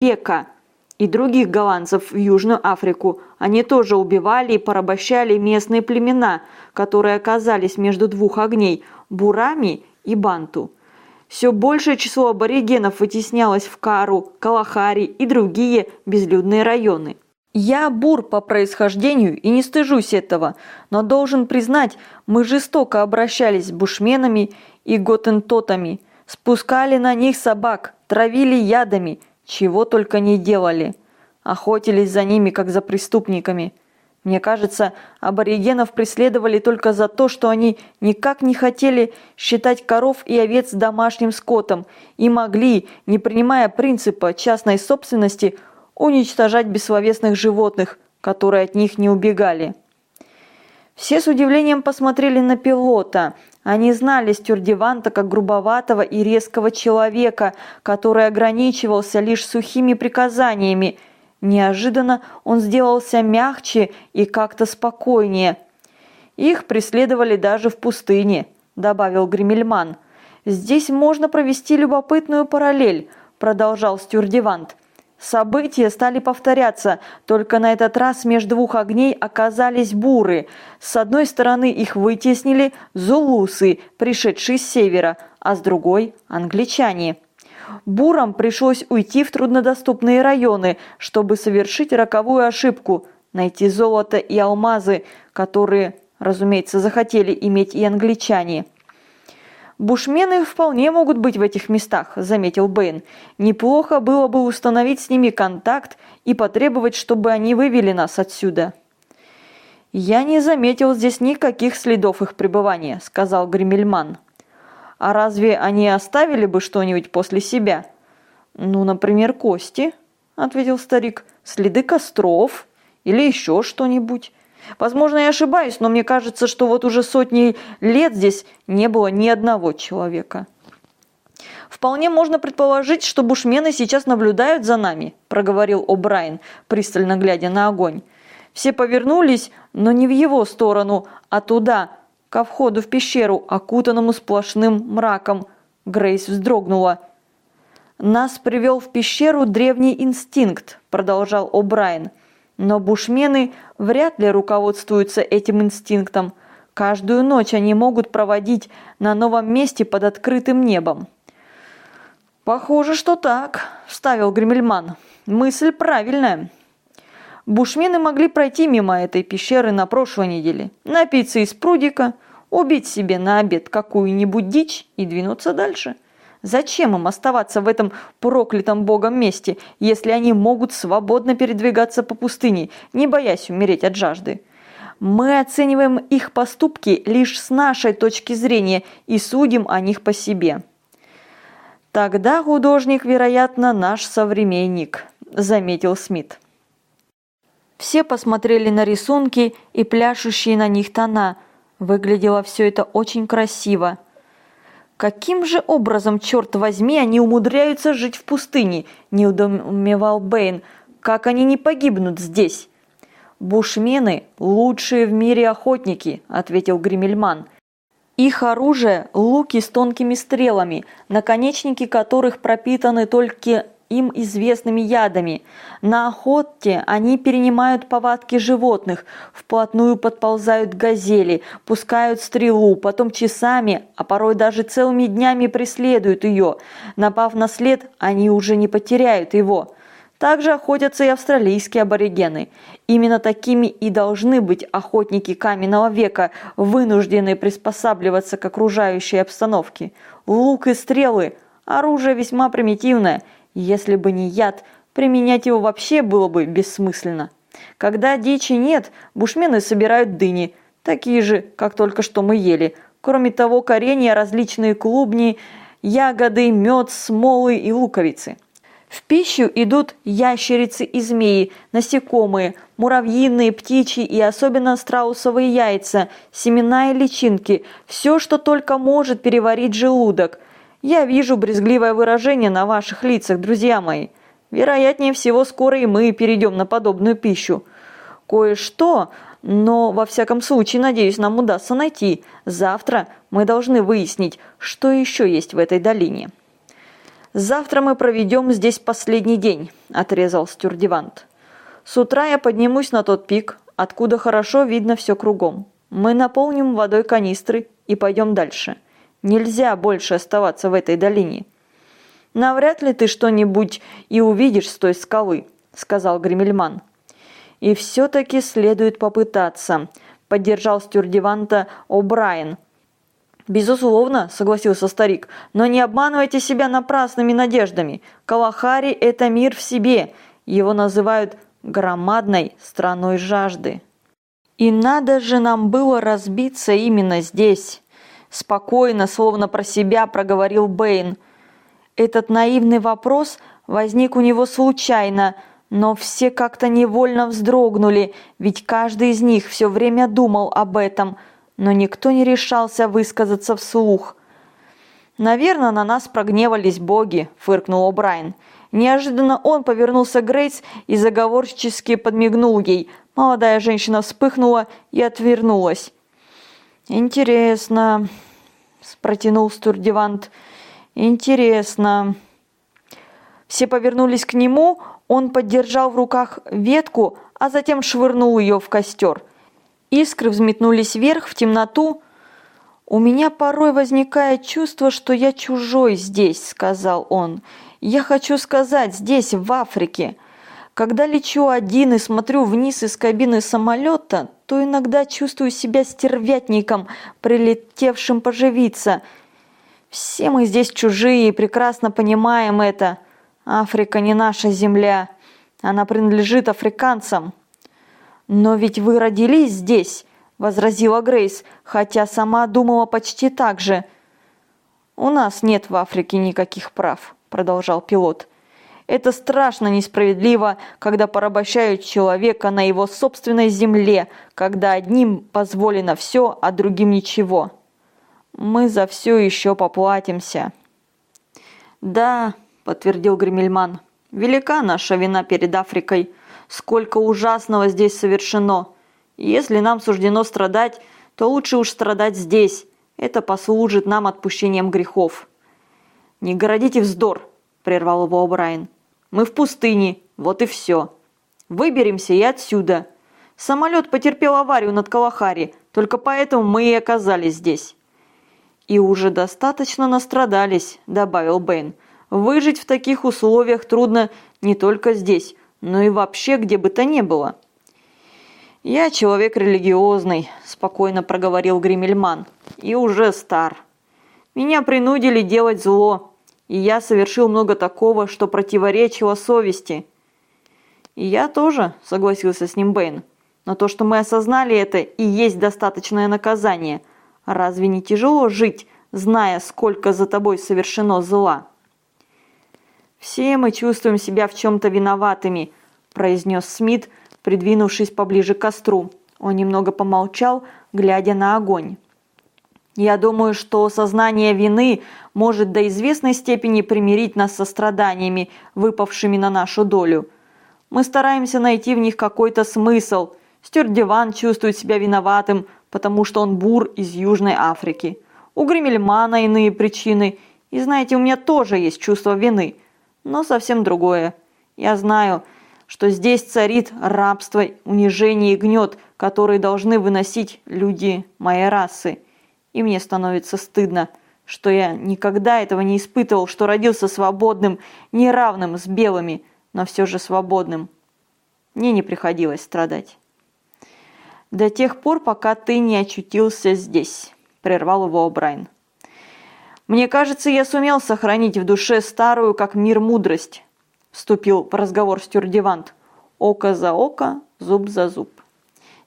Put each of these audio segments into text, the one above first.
Пека и других голландцев в Южную Африку. Они тоже убивали и порабощали местные племена, которые оказались между двух огней – бурами и банту. Все большее число аборигенов вытеснялось в Кару, Калахари и другие безлюдные районы. Я бур по происхождению и не стыжусь этого, но должен признать, мы жестоко обращались с бушменами и готентотами, спускали на них собак, травили ядами, чего только не делали. Охотились за ними, как за преступниками. Мне кажется, аборигенов преследовали только за то, что они никак не хотели считать коров и овец домашним скотом и могли, не принимая принципа частной собственности, уничтожать бессловесных животных, которые от них не убегали. Все с удивлением посмотрели на пилота. Они знали Стюрдеванта как грубоватого и резкого человека, который ограничивался лишь сухими приказаниями – Неожиданно он сделался мягче и как-то спокойнее. «Их преследовали даже в пустыне», – добавил Гремельман. «Здесь можно провести любопытную параллель», – продолжал Стюрдевант. События стали повторяться, только на этот раз между двух огней оказались буры. С одной стороны их вытеснили зулусы, пришедшие с севера, а с другой – англичане. Бурам пришлось уйти в труднодоступные районы, чтобы совершить роковую ошибку – найти золото и алмазы, которые, разумеется, захотели иметь и англичане. «Бушмены вполне могут быть в этих местах», – заметил Бэйн. «Неплохо было бы установить с ними контакт и потребовать, чтобы они вывели нас отсюда». «Я не заметил здесь никаких следов их пребывания», – сказал Гремельман. А разве они оставили бы что-нибудь после себя? Ну, например, кости, ответил старик, следы костров или еще что-нибудь. Возможно, я ошибаюсь, но мне кажется, что вот уже сотни лет здесь не было ни одного человека. «Вполне можно предположить, что бушмены сейчас наблюдают за нами», – проговорил О'Брайен, пристально глядя на огонь. Все повернулись, но не в его сторону, а туда, ко входу в пещеру, окутанному сплошным мраком. Грейс вздрогнула. «Нас привел в пещеру древний инстинкт», – продолжал О'Брайен. «Но бушмены вряд ли руководствуются этим инстинктом. Каждую ночь они могут проводить на новом месте под открытым небом». «Похоже, что так», – вставил Гремельман. «Мысль правильная». Бушмены могли пройти мимо этой пещеры на прошлой неделе, напиться из прудика, убить себе на обед какую-нибудь дичь и двинуться дальше. Зачем им оставаться в этом проклятом богом месте, если они могут свободно передвигаться по пустыне, не боясь умереть от жажды? Мы оцениваем их поступки лишь с нашей точки зрения и судим о них по себе. Тогда художник, вероятно, наш современник, заметил Смит. Все посмотрели на рисунки и пляшущие на них тона. Выглядело все это очень красиво. Каким же образом, черт возьми, они умудряются жить в пустыне? Не удумевал Бэйн. Как они не погибнут здесь? Бушмены – лучшие в мире охотники, ответил Гримельман. Их оружие – луки с тонкими стрелами, наконечники которых пропитаны только им известными ядами. На охоте они перенимают повадки животных, вплотную подползают газели, пускают стрелу, потом часами, а порой даже целыми днями преследуют ее. Напав на след, они уже не потеряют его. Также охотятся и австралийские аборигены. Именно такими и должны быть охотники каменного века, вынужденные приспосабливаться к окружающей обстановке. Лук и стрелы – оружие весьма примитивное – если бы не яд, применять его вообще было бы бессмысленно. Когда дичи нет, бушмены собирают дыни, такие же, как только что мы ели. Кроме того, коренья, различные клубни, ягоды, мед, смолы и луковицы. В пищу идут ящерицы и змеи, насекомые, муравьиные, птичьи и особенно страусовые яйца, семена и личинки, все, что только может переварить желудок – я вижу брезгливое выражение на ваших лицах, друзья мои. Вероятнее всего, скоро и мы перейдем на подобную пищу. Кое-что, но во всяком случае, надеюсь, нам удастся найти. Завтра мы должны выяснить, что еще есть в этой долине. «Завтра мы проведем здесь последний день», – отрезал стюрдевант. «С утра я поднимусь на тот пик, откуда хорошо видно все кругом. Мы наполним водой канистры и пойдем дальше. Нельзя больше оставаться в этой долине». «Навряд ли ты что-нибудь и увидишь с той скалы», – сказал Гремельман. «И все-таки следует попытаться», – поддержал стюрдеванта О'Брайен – «Безусловно», – согласился старик, – «но не обманывайте себя напрасными надеждами. Калахари – это мир в себе. Его называют громадной страной жажды». «И надо же нам было разбиться именно здесь», – спокойно, словно про себя проговорил Бэйн. Этот наивный вопрос возник у него случайно, но все как-то невольно вздрогнули, ведь каждый из них все время думал об этом – но никто не решался высказаться вслух. «Наверное, на нас прогневались боги», – фыркнул О'Брайен. Неожиданно он повернулся к Грейс и заговорчески подмигнул ей. Молодая женщина вспыхнула и отвернулась. «Интересно», – протянул Стурдевант. «Интересно». Все повернулись к нему, он поддержал в руках ветку, а затем швырнул ее в костер. Искры взметнулись вверх в темноту. «У меня порой возникает чувство, что я чужой здесь», — сказал он. «Я хочу сказать, здесь, в Африке. Когда лечу один и смотрю вниз из кабины самолета, то иногда чувствую себя стервятником, прилетевшим поживиться. Все мы здесь чужие и прекрасно понимаем это. Африка не наша земля, она принадлежит африканцам». «Но ведь вы родились здесь», – возразила Грейс, хотя сама думала почти так же. «У нас нет в Африке никаких прав», – продолжал пилот. «Это страшно несправедливо, когда порабощают человека на его собственной земле, когда одним позволено все, а другим ничего. Мы за все еще поплатимся». «Да», – подтвердил Гремельман, – «велика наша вина перед Африкой» сколько ужасного здесь совершено. Если нам суждено страдать, то лучше уж страдать здесь. Это послужит нам отпущением грехов». «Не городите вздор», – прервал его О'Брайен. «Мы в пустыне, вот и все. Выберемся и отсюда. Самолет потерпел аварию над Калахари, только поэтому мы и оказались здесь». «И уже достаточно настрадались», – добавил Бэйн. «Выжить в таких условиях трудно не только здесь, ну и вообще где бы то ни было. «Я человек религиозный», – спокойно проговорил Гримельман, – «и уже стар. Меня принудили делать зло, и я совершил много такого, что противоречило совести». «И я тоже», – согласился с ним Бэйн, – «но то, что мы осознали это, и есть достаточное наказание. Разве не тяжело жить, зная, сколько за тобой совершено зла?» «Все мы чувствуем себя в чем-то виноватыми», – произнес Смит, придвинувшись поближе к костру. Он немного помолчал, глядя на огонь. «Я думаю, что сознание вины может до известной степени примирить нас со страданиями, выпавшими на нашу долю. Мы стараемся найти в них какой-то смысл. Стюардеван чувствует себя виноватым, потому что он бур из Южной Африки. У Гремельмана иные причины. И знаете, у меня тоже есть чувство вины – но совсем другое. Я знаю, что здесь царит рабство, унижение и гнет, которые должны выносить люди моей расы. И мне становится стыдно, что я никогда этого не испытывал, что родился свободным, неравным с белыми, но все же свободным. Мне не приходилось страдать. До тех пор, пока ты не очутился здесь, прервал его О'Брайен. «Мне кажется, я сумел сохранить в душе старую, как мир, мудрость», – вступил в разговор стюардевант. «Око за око, зуб за зуб».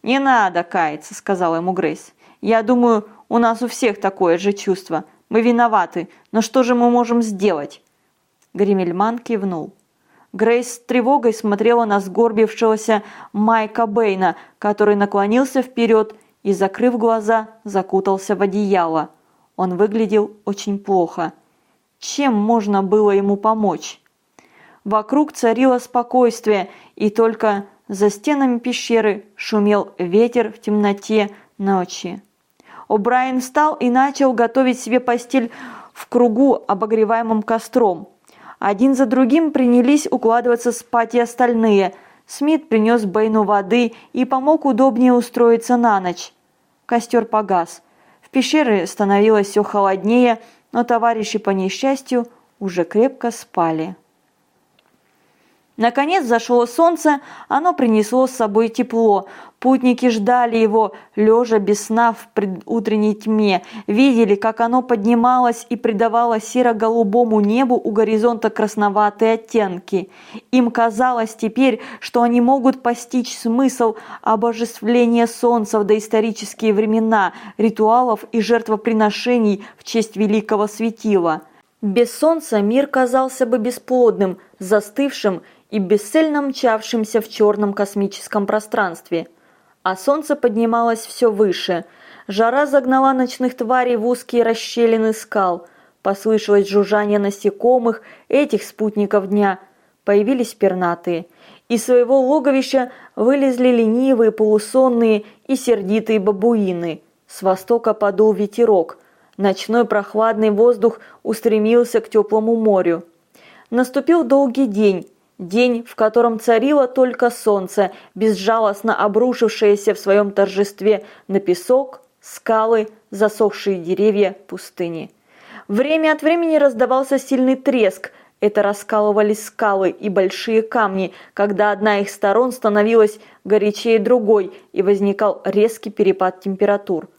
«Не надо каяться», – сказала ему Грейс. «Я думаю, у нас у всех такое же чувство. Мы виноваты, но что же мы можем сделать?» Гримельман кивнул. Грейс с тревогой смотрела на сгорбившегося Майка Бэйна, который наклонился вперед и, закрыв глаза, закутался в одеяло. Он выглядел очень плохо. Чем можно было ему помочь? Вокруг царило спокойствие, и только за стенами пещеры шумел ветер в темноте ночи. О'Брайен встал и начал готовить себе постель в кругу, обогреваемым костром. Один за другим принялись укладываться спать и остальные. Смит принес Бэйну воды и помог удобнее устроиться на ночь. Костер погас. В пещере становилось все холоднее, но товарищи по несчастью уже крепко спали. Наконец зашло солнце, оно принесло с собой тепло. Путники ждали его, лежа без сна в предутренней тьме, видели, как оно поднималось и придавало серо-голубому небу у горизонта красноватые оттенки. Им казалось теперь, что они могут постичь смысл обожествления солнца в доисторические времена, ритуалов и жертвоприношений в честь великого светила. Без солнца мир казался бы бесплодным, застывшим и бесцельно мчавшимся в черном космическом пространстве. А солнце поднималось все выше. Жара загнала ночных тварей в узкие расщелины скал. Послышалось жужжание насекомых, этих спутников дня. Появились пернатые. Из своего логовища вылезли ленивые, полусонные и сердитые бабуины. С востока подул ветерок. Ночной прохладный воздух устремился к теплому морю. Наступил долгий день, День, в котором царило только солнце, безжалостно обрушившееся в своем торжестве на песок, скалы, засохшие деревья пустыни. Время от времени раздавался сильный треск, это раскалывались скалы и большие камни, когда одна их сторон становилась горячее другой и возникал резкий перепад температур.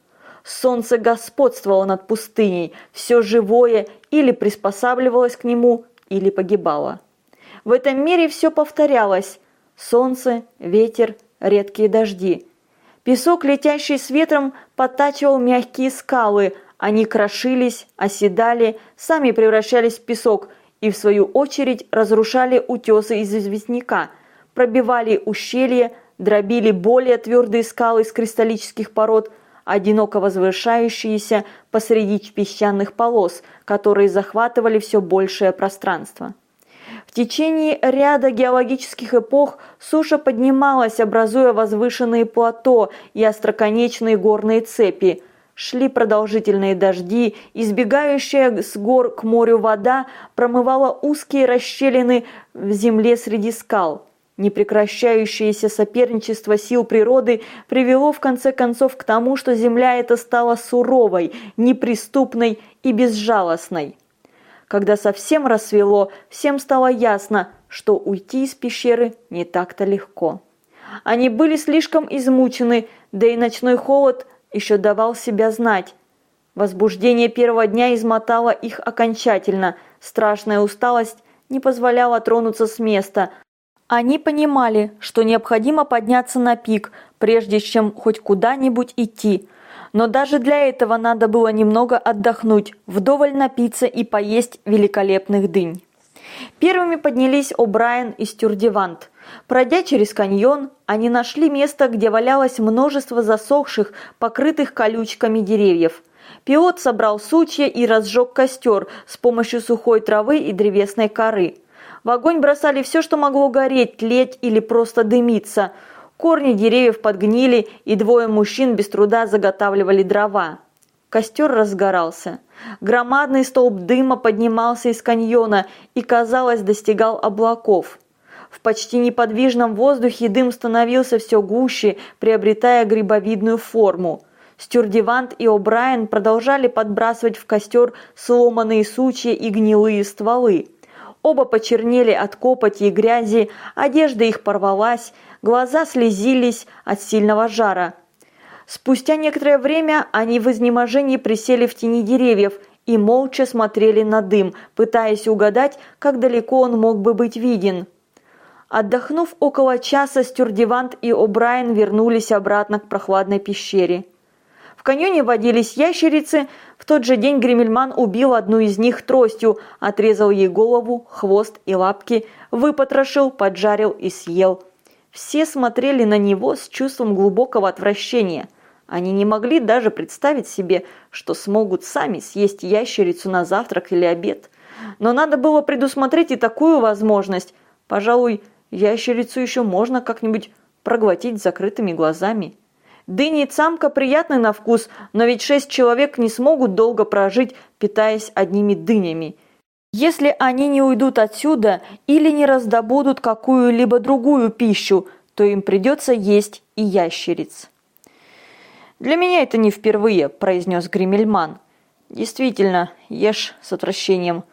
Солнце господствовало над пустыней, все живое или приспосабливалось к нему, или погибало. В этом мире все повторялось. Солнце, ветер, редкие дожди. Песок, летящий с ветром, подтачивал мягкие скалы. Они крошились, оседали, сами превращались в песок и, в свою очередь, разрушали утесы из известняка, пробивали ущелья, дробили более твердые скалы из кристаллических пород, одиноко возвышающиеся посреди песчаных полос, которые захватывали все большее пространство. В течение ряда геологических эпох суша поднималась, образуя возвышенные плато и остроконечные горные цепи. Шли продолжительные дожди, избегающая с гор к морю вода промывала узкие расщелины в земле среди скал. Непрекращающееся соперничество сил природы привело в конце концов к тому, что земля эта стала суровой, неприступной и безжалостной. Когда совсем рассвело, всем стало ясно, что уйти из пещеры не так-то легко. Они были слишком измучены, да и ночной холод еще давал себя знать. Возбуждение первого дня измотало их окончательно, страшная усталость не позволяла тронуться с места. Они понимали, что необходимо подняться на пик, прежде чем хоть куда-нибудь идти – но даже для этого надо было немного отдохнуть, вдоволь напиться и поесть великолепных дынь. Первыми поднялись О'Брайен и Стюрдевант. Пройдя через каньон, они нашли место, где валялось множество засохших, покрытых колючками деревьев. Пиот собрал сучья и разжег костер с помощью сухой травы и древесной коры. В огонь бросали все, что могло гореть, тлеть или просто дымиться – Корни деревьев подгнили, и двое мужчин без труда заготавливали дрова. Костер разгорался. Громадный столб дыма поднимался из каньона и, казалось, достигал облаков. В почти неподвижном воздухе дым становился все гуще, приобретая грибовидную форму. Стюрдевант и О'Брайен продолжали подбрасывать в костер сломанные сучья и гнилые стволы. Оба почернели от копоти и грязи, одежда их порвалась, глаза слезились от сильного жара. Спустя некоторое время они в изнеможении присели в тени деревьев и молча смотрели на дым, пытаясь угадать, как далеко он мог бы быть виден. Отдохнув около часа, Стюрдевант и О'Брайен вернулись обратно к прохладной пещере. В каньоне водились ящерицы. В тот же день Гремельман убил одну из них тростью, отрезал ей голову, хвост и лапки, выпотрошил, поджарил и съел. Все смотрели на него с чувством глубокого отвращения. Они не могли даже представить себе, что смогут сами съесть ящерицу на завтрак или обед. Но надо было предусмотреть и такую возможность. Пожалуй, ящерицу еще можно как-нибудь проглотить закрытыми глазами. Дыни и цамка приятны на вкус, но ведь шесть человек не смогут долго прожить, питаясь одними дынями. Если они не уйдут отсюда или не раздобудут какую-либо другую пищу, то им придется есть и ящериц. «Для меня это не впервые», – произнес Гримельман. «Действительно, ешь с отвращением.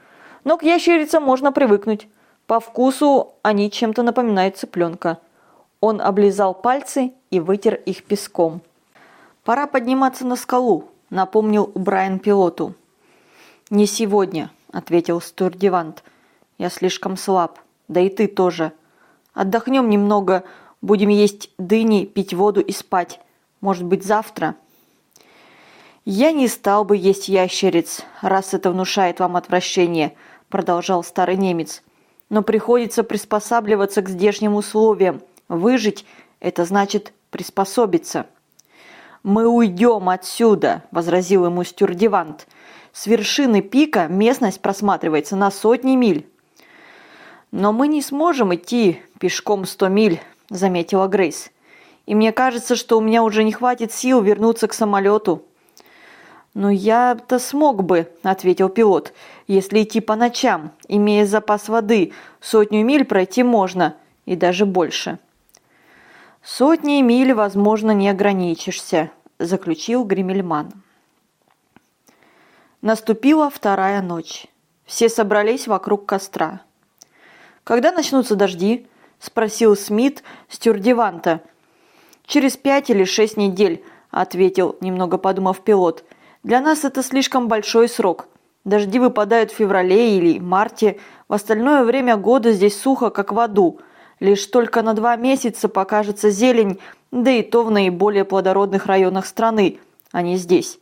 Но к ящерицам можно привыкнуть. По вкусу они чем-то напоминают цыпленка». Он облизал пальцы и вытер их песком. «Пора подниматься на скалу», – напомнил Брайан пилоту. «Не сегодня», – ответил Стурдивант. «Я слишком слаб. Да и ты тоже. Отдохнем немного, будем есть дыни, пить воду и спать. Может быть, завтра?» «Я не стал бы есть ящериц, раз это внушает вам отвращение», – продолжал старый немец. «Но приходится приспосабливаться к здешним условиям. Выжить – это значит приспособиться». «Мы уйдем отсюда», – возразил ему Стюрдивант. С вершины пика местность просматривается на сотни миль. «Но мы не сможем идти пешком сто миль», – заметила Грейс. «И мне кажется, что у меня уже не хватит сил вернуться к самолету». «Ну я-то смог бы», – ответил пилот, – «если идти по ночам, имея запас воды, сотню миль пройти можно, и даже больше». «Сотни миль, возможно, не ограничишься», – заключил Гримельман. Наступила вторая ночь. Все собрались вокруг костра. «Когда начнутся дожди?» – спросил Смит стюрдеванта. «Через пять или шесть недель», – ответил, немного подумав пилот. «Для нас это слишком большой срок. Дожди выпадают в феврале или марте. В остальное время года здесь сухо, как в аду. Лишь только на два месяца покажется зелень, да и то в наиболее плодородных районах страны, а не здесь.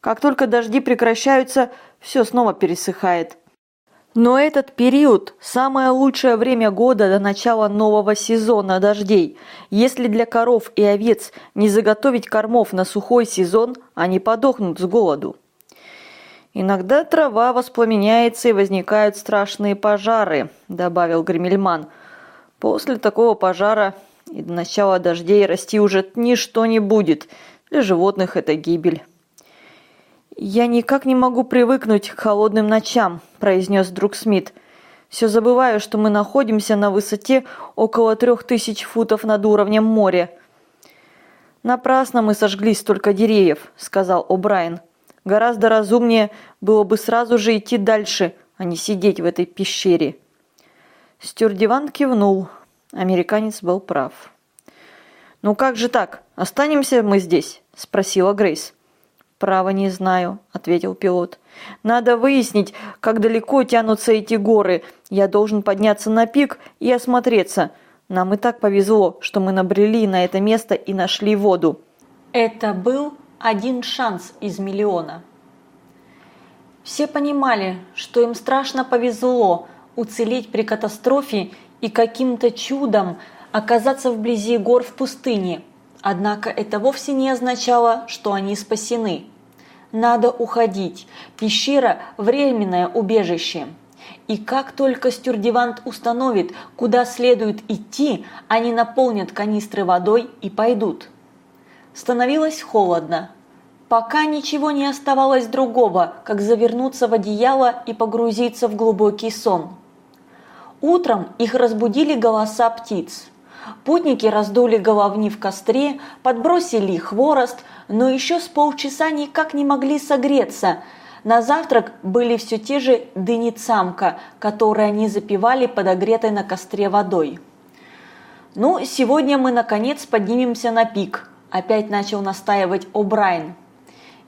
Как только дожди прекращаются, все снова пересыхает. Но этот период – самое лучшее время года до начала нового сезона дождей. Если для коров и овец не заготовить кормов на сухой сезон, они подохнут с голоду. «Иногда трава воспламеняется и возникают страшные пожары», – добавил Гремельман. «После такого пожара и до начала дождей расти уже ничто не будет. Для животных это гибель». «Я никак не могу привыкнуть к холодным ночам», – произнес друг Смит. «Все забываю, что мы находимся на высоте около трех тысяч футов над уровнем моря». «Напрасно мы сожгли столько деревьев», – сказал О'Брайен. «Гораздо разумнее было бы сразу же идти дальше, а не сидеть в этой пещере». Стюрдиван кивнул. Американец был прав. «Ну как же так? Останемся мы здесь?» – спросила Грейс. «Право не знаю», – ответил пилот. «Надо выяснить, как далеко тянутся эти горы. Я должен подняться на пик и осмотреться. Нам и так повезло, что мы набрели на это место и нашли воду». Это был один шанс из миллиона. Все понимали, что им страшно повезло уцелеть при катастрофе и каким-то чудом оказаться вблизи гор в пустыне. Однако это вовсе не означало, что они спасены. Надо уходить. Пещера – временное убежище. И как только стюрдевант установит, куда следует идти, они наполнят канистры водой и пойдут. Становилось холодно. Пока ничего не оставалось другого, как завернуться в одеяло и погрузиться в глубокий сон. Утром их разбудили голоса птиц. Путники раздули головни в костре, подбросили хворост, но еще с полчаса никак не могли согреться. На завтрак были все те же дыни цамка, которые они запивали подогретой на костре водой. «Ну, сегодня мы наконец поднимемся на пик», – опять начал настаивать О'Брайен.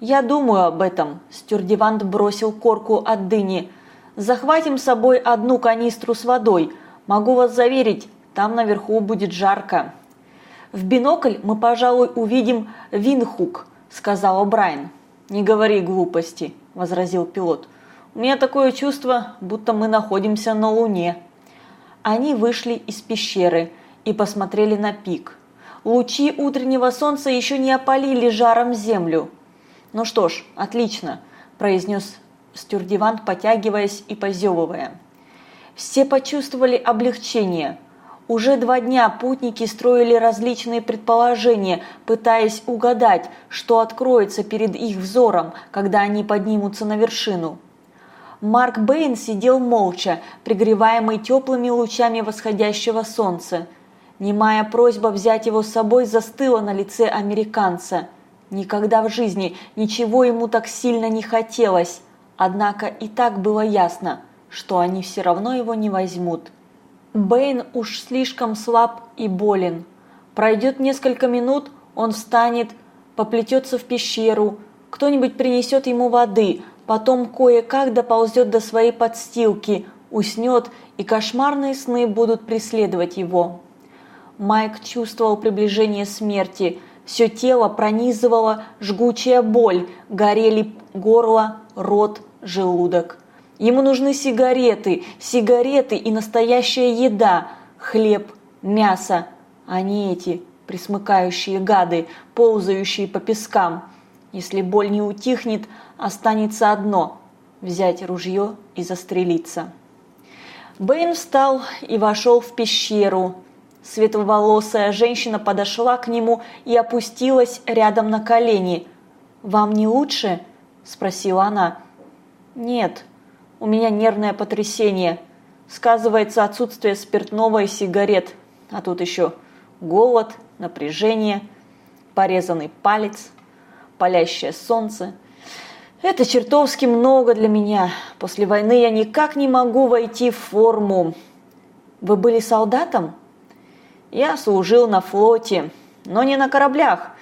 «Я думаю об этом», – стюрдевант бросил корку от дыни. «Захватим с собой одну канистру с водой. Могу вас заверить, там наверху будет жарко. В бинокль мы, пожалуй, увидим Винхук, сказал Брайан. Не говори глупости, возразил пилот. У меня такое чувство, будто мы находимся на Луне. Они вышли из пещеры и посмотрели на пик. Лучи утреннего солнца еще не опалили жаром землю. «Ну что ж, отлично», – произнес Стюрдивант, потягиваясь и позевывая. Все почувствовали облегчение – уже два дня путники строили различные предположения, пытаясь угадать, что откроется перед их взором, когда они поднимутся на вершину. Марк Бэйн сидел молча, пригреваемый теплыми лучами восходящего солнца. Немая просьба взять его с собой застыла на лице американца. Никогда в жизни ничего ему так сильно не хотелось, однако и так было ясно, что они все равно его не возьмут. Бэйн уж слишком слаб и болен. Пройдет несколько минут, он встанет, поплетется в пещеру, кто-нибудь принесет ему воды, потом кое-как доползет до своей подстилки, уснет, и кошмарные сны будут преследовать его. Майк чувствовал приближение смерти. Все тело пронизывала жгучая боль, горели горло, рот, желудок. Ему нужны сигареты, сигареты и настоящая еда, хлеб, мясо, а не эти присмыкающие гады, ползающие по пескам. Если боль не утихнет, останется одно – взять ружье и застрелиться. Бэйн встал и вошел в пещеру. Светловолосая женщина подошла к нему и опустилась рядом на колени. «Вам не лучше?» – спросила она. «Нет, у меня нервное потрясение. Сказывается отсутствие спиртного и сигарет. А тут еще голод, напряжение, порезанный палец, палящее солнце. Это чертовски много для меня. После войны я никак не могу войти в форму. Вы были солдатом? Я служил на флоте, но не на кораблях.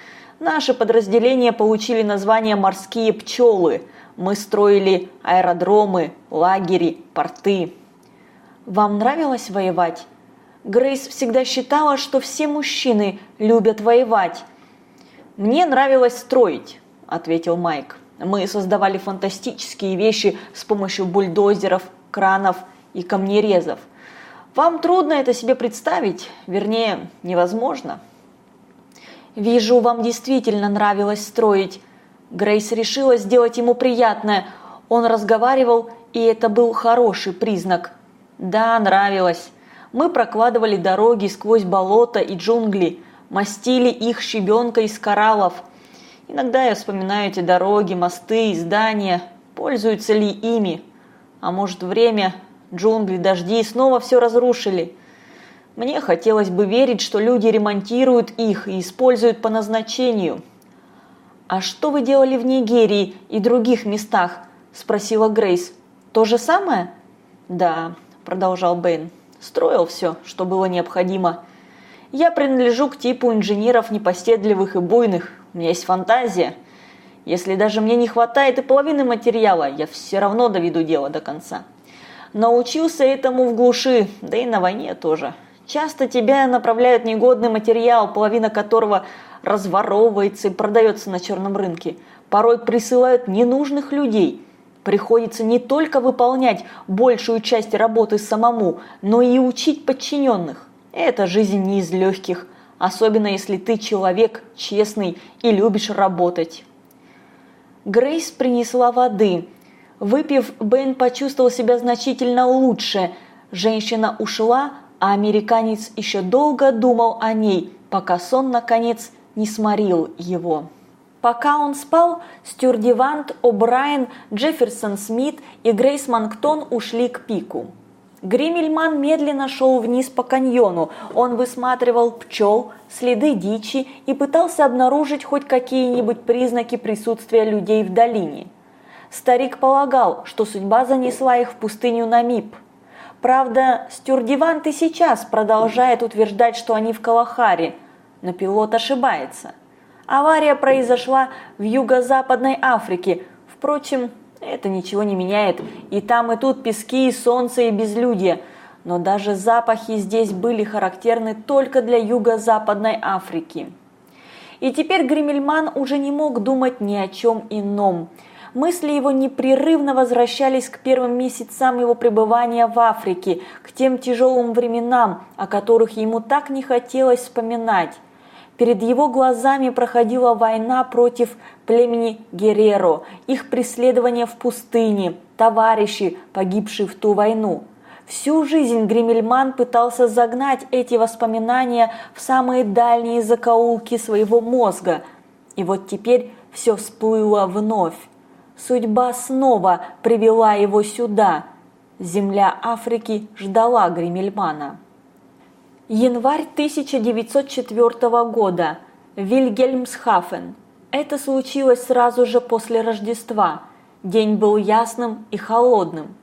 Наши подразделения получили название «морские пчелы». Мы строили аэродромы, лагери, порты. Вам нравилось воевать? Грейс всегда считала, что все мужчины любят воевать. «Мне нравилось строить», – ответил Майк. «Мы создавали фантастические вещи с помощью бульдозеров, кранов и камнерезов. Вам трудно это себе представить, вернее, невозможно». «Вижу, вам действительно нравилось строить». Грейс решила сделать ему приятное. Он разговаривал, и это был хороший признак. «Да, нравилось. Мы прокладывали дороги сквозь болота и джунгли, мастили их щебенкой из кораллов. Иногда я вспоминаю эти дороги, мосты и здания, пользуются ли ими. А может время, джунгли, дожди снова все разрушили. Мне хотелось бы верить, что люди ремонтируют их и используют по назначению. «А что вы делали в Нигерии и других местах?» – спросила Грейс. «То же самое?» «Да», – продолжал Бэйн строил все, что было необходимо. Я принадлежу к типу инженеров непоседливых и буйных, у меня есть фантазия. Если даже мне не хватает и половины материала, я все равно доведу дело до конца. Научился этому в глуши, да и на войне тоже. Часто тебя направляют негодный материал, половина которого разворовывается и продается на черном рынке. Порой присылают ненужных людей – Приходится не только выполнять большую часть работы самому, но и учить подчиненных. Это жизнь не из легких, особенно если ты человек честный и любишь работать. Грейс принесла воды. Выпив, Бен почувствовал себя значительно лучше. Женщина ушла, а американец еще долго думал о ней, пока сон, наконец, не сморил его. Пока он спал, Стюардевант, О'Брайен, Джефферсон Смит и Грейс Манктон ушли к пику. Гримельман медленно шел вниз по каньону. Он высматривал пчел, следы дичи и пытался обнаружить хоть какие-нибудь признаки присутствия людей в долине. Старик полагал, что судьба занесла их в пустыню Намиб. Правда, Стюардевант и сейчас продолжает утверждать, что они в Калахаре, но пилот ошибается – Авария произошла в юго-западной Африке. Впрочем, это ничего не меняет. И там, и тут пески, и солнце, и безлюдье. Но даже запахи здесь были характерны только для юго-западной Африки. И теперь Гримельман уже не мог думать ни о чем ином. Мысли его непрерывно возвращались к первым месяцам его пребывания в Африке, к тем тяжелым временам, о которых ему так не хотелось вспоминать. Перед его глазами проходила война против племени Герреро, их преследование в пустыне, товарищи, погибшие в ту войну. Всю жизнь Гримельман пытался загнать эти воспоминания в самые дальние закоулки своего мозга. И вот теперь все всплыло вновь. Судьба снова привела его сюда. Земля Африки ждала Гремельмана. Январь 1904 года. Вильгельмсхафен. Это случилось сразу же после Рождества. День был ясным и холодным.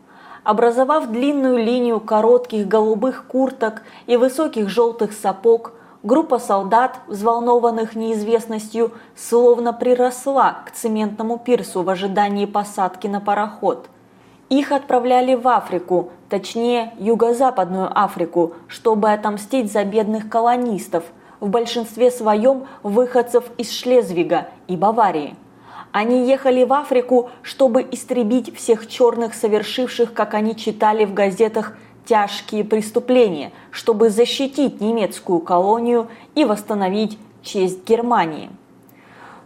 Образовав длинную линию коротких голубых курток и высоких желтых сапог, группа солдат, взволнованных неизвестностью, словно приросла к цементному пирсу в ожидании посадки на пароход. Их отправляли в Африку, точнее Юго-Западную Африку, чтобы отомстить за бедных колонистов, в большинстве своем выходцев из Шлезвига и Баварии. Они ехали в Африку, чтобы истребить всех черных, совершивших, как они читали в газетах, тяжкие преступления, чтобы защитить немецкую колонию и восстановить честь Германии.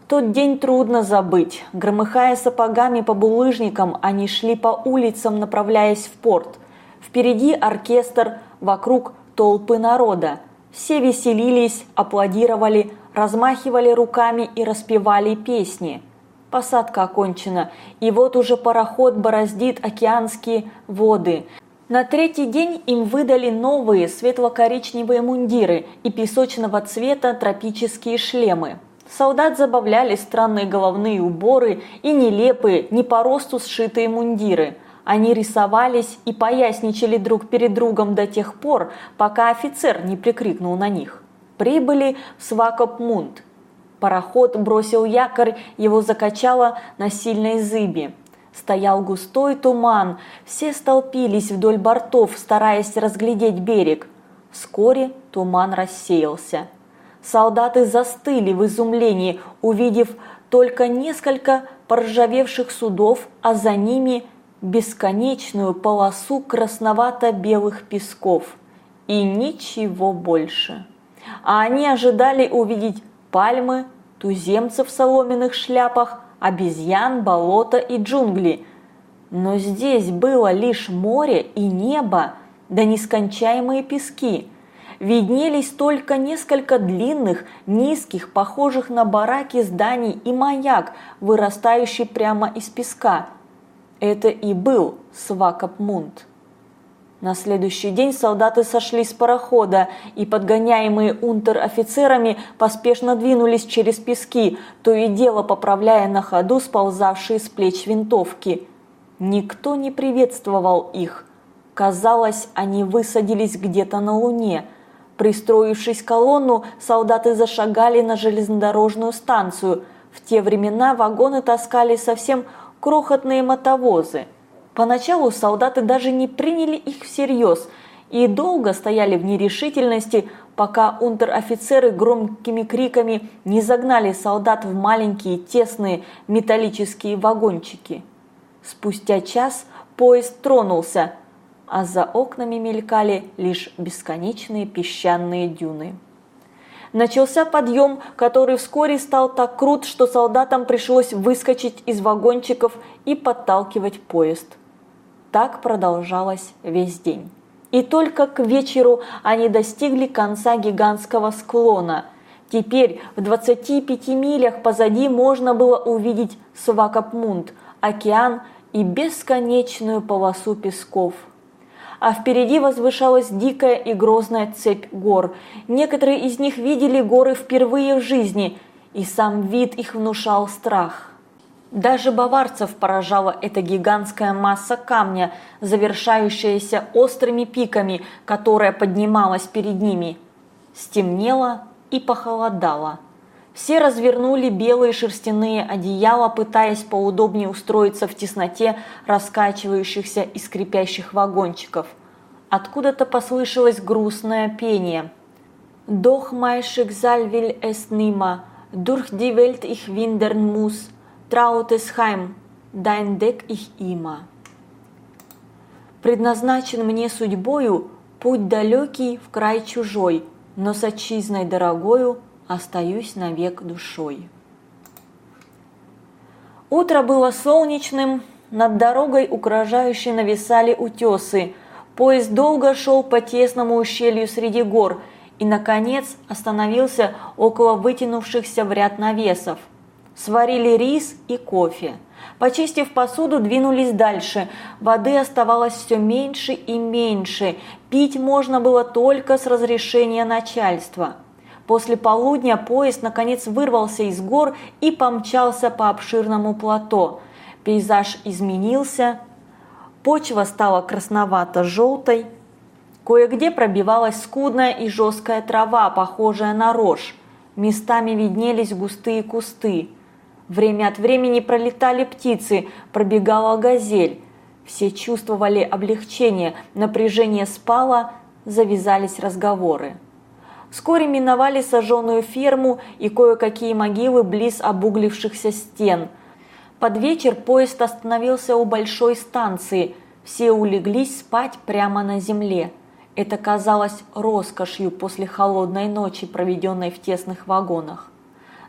Тот день трудно забыть. Громыхая сапогами по булыжникам, они шли по улицам, направляясь в порт. Впереди оркестр, вокруг толпы народа. Все веселились, аплодировали, размахивали руками и распевали песни – Посадка окончена, и вот уже пароход бороздит океанские воды. На третий день им выдали новые светло-коричневые мундиры и песочного цвета тропические шлемы. Солдат забавляли странные головные уборы и нелепые, не по росту сшитые мундиры. Они рисовались и поясничали друг перед другом до тех пор, пока офицер не прикрикнул на них. Прибыли в Свакопмунд. Пароход бросил якорь, его закачало на сильной зыби. Стоял густой туман, все столпились вдоль бортов, стараясь разглядеть берег. Вскоре туман рассеялся. Солдаты застыли в изумлении, увидев только несколько поржавевших судов, а за ними бесконечную полосу красновато-белых песков. И ничего больше. А они ожидали увидеть пальмы, туземцев в соломенных шляпах, обезьян, болото и джунгли. Но здесь было лишь море и небо, да нескончаемые пески. Виднелись только несколько длинных, низких, похожих на бараки зданий и маяк, вырастающий прямо из песка. Это и был Свакопмунд. На следующий день солдаты сошли с парохода и, подгоняемые унтер-офицерами, поспешно двинулись через пески, то и дело поправляя на ходу сползавшие с плеч винтовки. Никто не приветствовал их. Казалось, они высадились где-то на луне. Пристроившись в колонну, солдаты зашагали на железнодорожную станцию. В те времена вагоны таскали совсем крохотные мотовозы – Поначалу солдаты даже не приняли их всерьез и долго стояли в нерешительности, пока унтер-офицеры громкими криками не загнали солдат в маленькие тесные металлические вагончики. Спустя час поезд тронулся, а за окнами мелькали лишь бесконечные песчаные дюны. Начался подъем, который вскоре стал так крут, что солдатам пришлось выскочить из вагончиков и подталкивать поезд. Так продолжалось весь день. И только к вечеру они достигли конца гигантского склона. Теперь в 25 милях позади можно было увидеть Свакопмунд, океан и бесконечную полосу песков. А впереди возвышалась дикая и грозная цепь гор. Некоторые из них видели горы впервые в жизни, и сам вид их внушал страх. Даже баварцев поражала эта гигантская масса камня, завершающаяся острыми пиками, которая поднималась перед ними. Стемнело и похолодало. Все развернули белые шерстяные одеяла, пытаясь поудобнее устроиться в тесноте раскачивающихся и скрипящих вагончиков. Откуда-то послышалось грустное пение. «Doch mein Schicksal will es nimmer, durch die Welt ich windern muss», Траутесхайм, дайн дек их има. Предназначен мне судьбою путь далекий в край чужой, но с отчизной дорогою остаюсь навек душой. Утро было солнечным, над дорогой угрожающе нависали утесы. Поезд долго шел по тесному ущелью среди гор и, наконец, остановился около вытянувшихся в ряд навесов – Сварили рис и кофе. Почистив посуду, двинулись дальше. Воды оставалось все меньше и меньше. Пить можно было только с разрешения начальства. После полудня поезд наконец вырвался из гор и помчался по обширному плато. Пейзаж изменился, почва стала красновато-желтой, кое-где пробивалась скудная и жесткая трава, похожая на рожь. Местами виднелись густые кусты. Время от времени пролетали птицы, пробегала газель. Все чувствовали облегчение, напряжение спало, завязались разговоры. Вскоре миновали сожженную ферму и кое-какие могилы близ обуглившихся стен. Под вечер поезд остановился у большой станции. Все улеглись спать прямо на земле. Это казалось роскошью после холодной ночи, проведенной в тесных вагонах.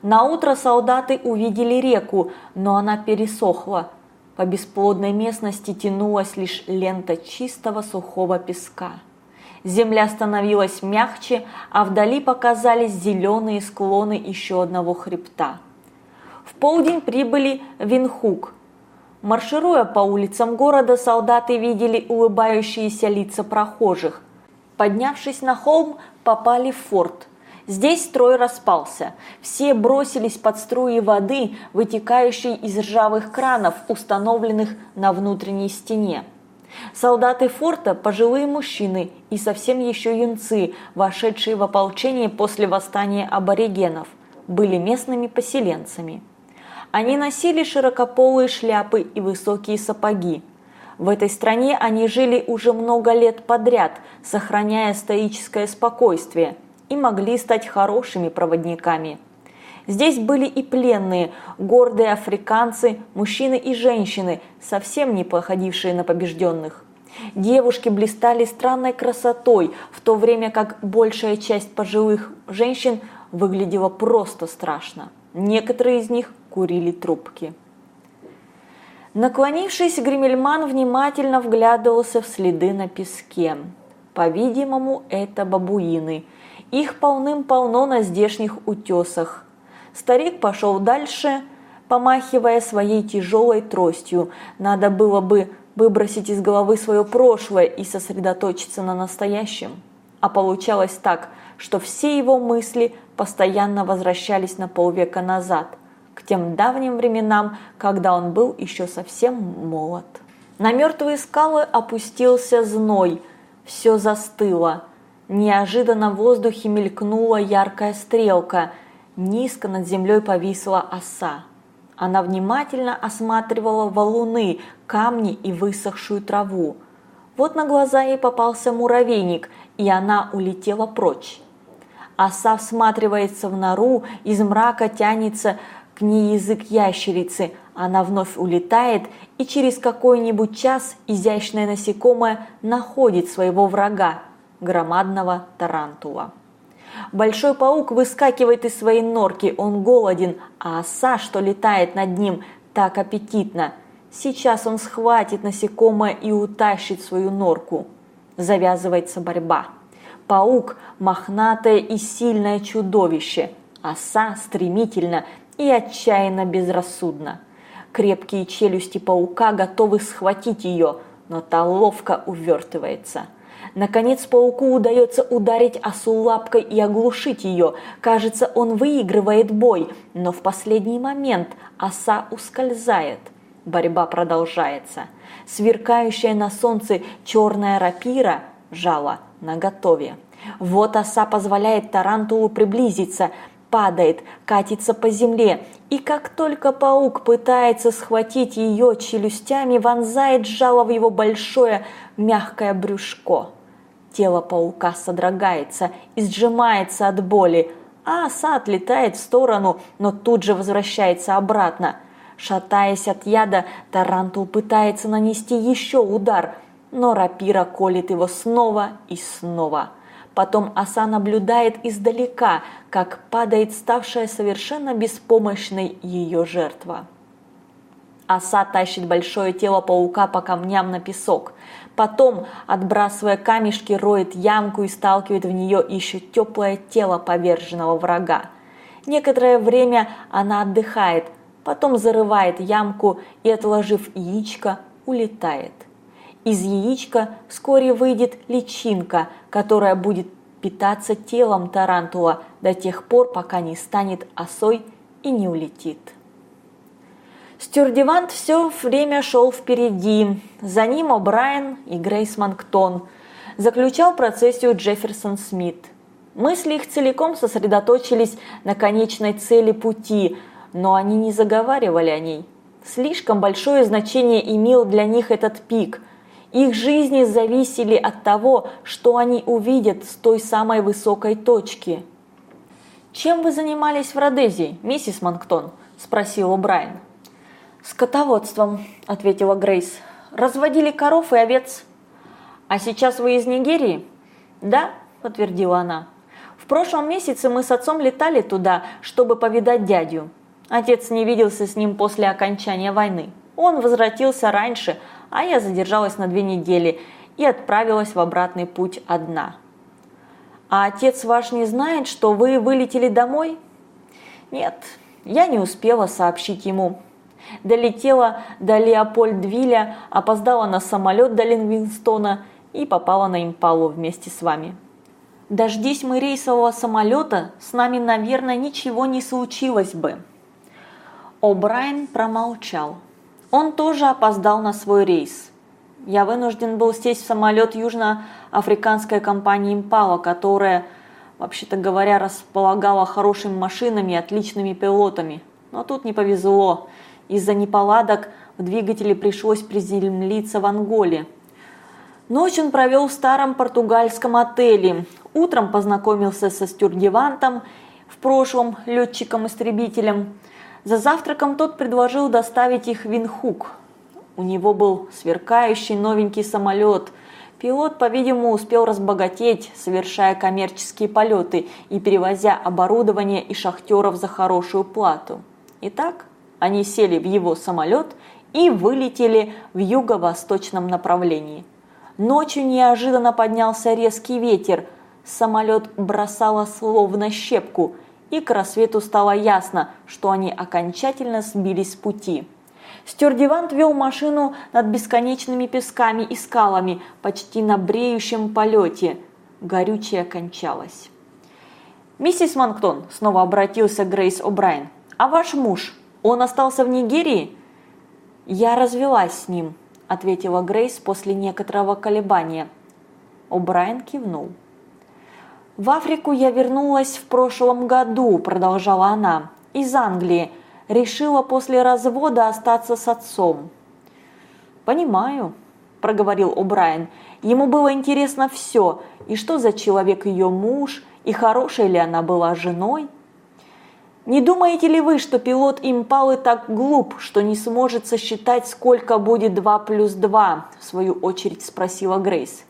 На утро солдаты увидели реку, но она пересохла. По бесплодной местности тянулась лишь лента чистого сухого песка. Земля становилась мягче, а вдали показались зеленые склоны еще одного хребта. В полдень прибыли Винхук. Маршируя по улицам города, солдаты видели улыбающиеся лица прохожих. Поднявшись на холм, попали в форт – Здесь строй распался. Все бросились под струи воды, вытекающей из ржавых кранов, установленных на внутренней стене. Солдаты форта – пожилые мужчины и совсем еще юнцы, вошедшие в ополчение после восстания аборигенов, были местными поселенцами. Они носили широкополые шляпы и высокие сапоги. В этой стране они жили уже много лет подряд, сохраняя стоическое спокойствие – и могли стать хорошими проводниками. Здесь были и пленные, гордые африканцы, мужчины и женщины, совсем не походившие на побежденных. Девушки блистали странной красотой, в то время как большая часть пожилых женщин выглядела просто страшно. Некоторые из них курили трубки. Наклонившись, Гримельман внимательно вглядывался в следы на песке. По-видимому, это бабуины – их полным-полно на здешних утесах. Старик пошел дальше, помахивая своей тяжелой тростью. Надо было бы выбросить из головы свое прошлое и сосредоточиться на настоящем. А получалось так, что все его мысли постоянно возвращались на полвека назад, к тем давним временам, когда он был еще совсем молод. На мертвые скалы опустился зной, все застыло – Неожиданно в воздухе мелькнула яркая стрелка. Низко над землей повисла оса. Она внимательно осматривала валуны, камни и высохшую траву. Вот на глаза ей попался муравейник, и она улетела прочь. Оса всматривается в нору, из мрака тянется к ней язык ящерицы. Она вновь улетает, и через какой-нибудь час изящное насекомое находит своего врага громадного тарантула. Большой паук выскакивает из своей норки, он голоден, а оса, что летает над ним, так аппетитно. Сейчас он схватит насекомое и утащит свою норку. Завязывается борьба. Паук – мохнатое и сильное чудовище. Оса стремительно и отчаянно безрассудно. Крепкие челюсти паука готовы схватить ее, но та ловко увертывается – Наконец пауку удается ударить осу лапкой и оглушить ее. Кажется, он выигрывает бой, но в последний момент оса ускользает. Борьба продолжается. Сверкающая на солнце черная рапира жала на готове. Вот оса позволяет тарантулу приблизиться, падает, катится по земле, и как только паук пытается схватить ее челюстями, вонзает жало в его большое мягкое брюшко. Тело паука содрогается и сжимается от боли, а оса отлетает в сторону, но тут же возвращается обратно. Шатаясь от яда, Тарантул пытается нанести еще удар, но рапира колет его снова и снова. Потом оса наблюдает издалека, как падает ставшая совершенно беспомощной ее жертва. Оса тащит большое тело паука по камням на песок. Потом, отбрасывая камешки, роет ямку и сталкивает в нее еще теплое тело поверженного врага. Некоторое время она отдыхает, потом зарывает ямку и, отложив яичко, улетает. Из яичка вскоре выйдет личинка, которая будет питаться телом тарантула до тех пор, пока не станет осой и не улетит. Стюардевант все время шел впереди, за ним О'Брайен и Грейс Манктон. Заключал процессию Джефферсон Смит. Мысли их целиком сосредоточились на конечной цели пути, но они не заговаривали о ней. Слишком большое значение имел для них этот пик. Их жизни зависели от того, что они увидят с той самой высокой точки. «Чем вы занимались в Родезии, миссис Манктон?» – спросил О'Брайен. «Скотоводством», – ответила Грейс. «Разводили коров и овец». «А сейчас вы из Нигерии?» «Да», – подтвердила она. «В прошлом месяце мы с отцом летали туда, чтобы повидать дядю. Отец не виделся с ним после окончания войны. Он возвратился раньше, а я задержалась на две недели и отправилась в обратный путь одна». «А отец ваш не знает, что вы вылетели домой?» «Нет, я не успела сообщить ему. Долетела до Леопольдвилля, опоздала на самолет до Лингвинстона и попала на импалу вместе с вами. Дождись мы рейсового самолета, с нами, наверное, ничего не случилось бы. О'Брайен промолчал. Он тоже опоздал на свой рейс. Я вынужден был сесть в самолет южноафриканской компании «Импала», которая, вообще-то говоря, располагала хорошими машинами и отличными пилотами. Но тут не повезло. Из-за неполадок в двигателе пришлось приземлиться в Анголе. Ночь он провел в старом португальском отеле. Утром познакомился со стюардевантом, в прошлом летчиком-истребителем. За завтраком тот предложил доставить их в Винхук. У него был сверкающий новенький самолет. Пилот, по-видимому, успел разбогатеть, совершая коммерческие полеты и перевозя оборудование и шахтеров за хорошую плату. Итак, они сели в его самолет и вылетели в юго-восточном направлении. Ночью неожиданно поднялся резкий ветер, самолет бросало словно щепку, и к рассвету стало ясно, что они окончательно сбились с пути. Стюардевант вел машину над бесконечными песками и скалами, почти на бреющем полете. Горючее кончалось. «Миссис Манктон», – снова обратился Грейс О'Брайен, – «а ваш муж он остался в Нигерии? Я развелась с ним, ответила Грейс после некоторого колебания. О'Брайен кивнул. В Африку я вернулась в прошлом году, продолжала она, из Англии. Решила после развода остаться с отцом. Понимаю, проговорил О'Брайен. Ему было интересно все, и что за человек ее муж, и хорошей ли она была женой. Не думаете ли вы, что пилот импалы так глуп, что не сможет сосчитать, сколько будет 2 плюс 2? В свою очередь спросила Грейс.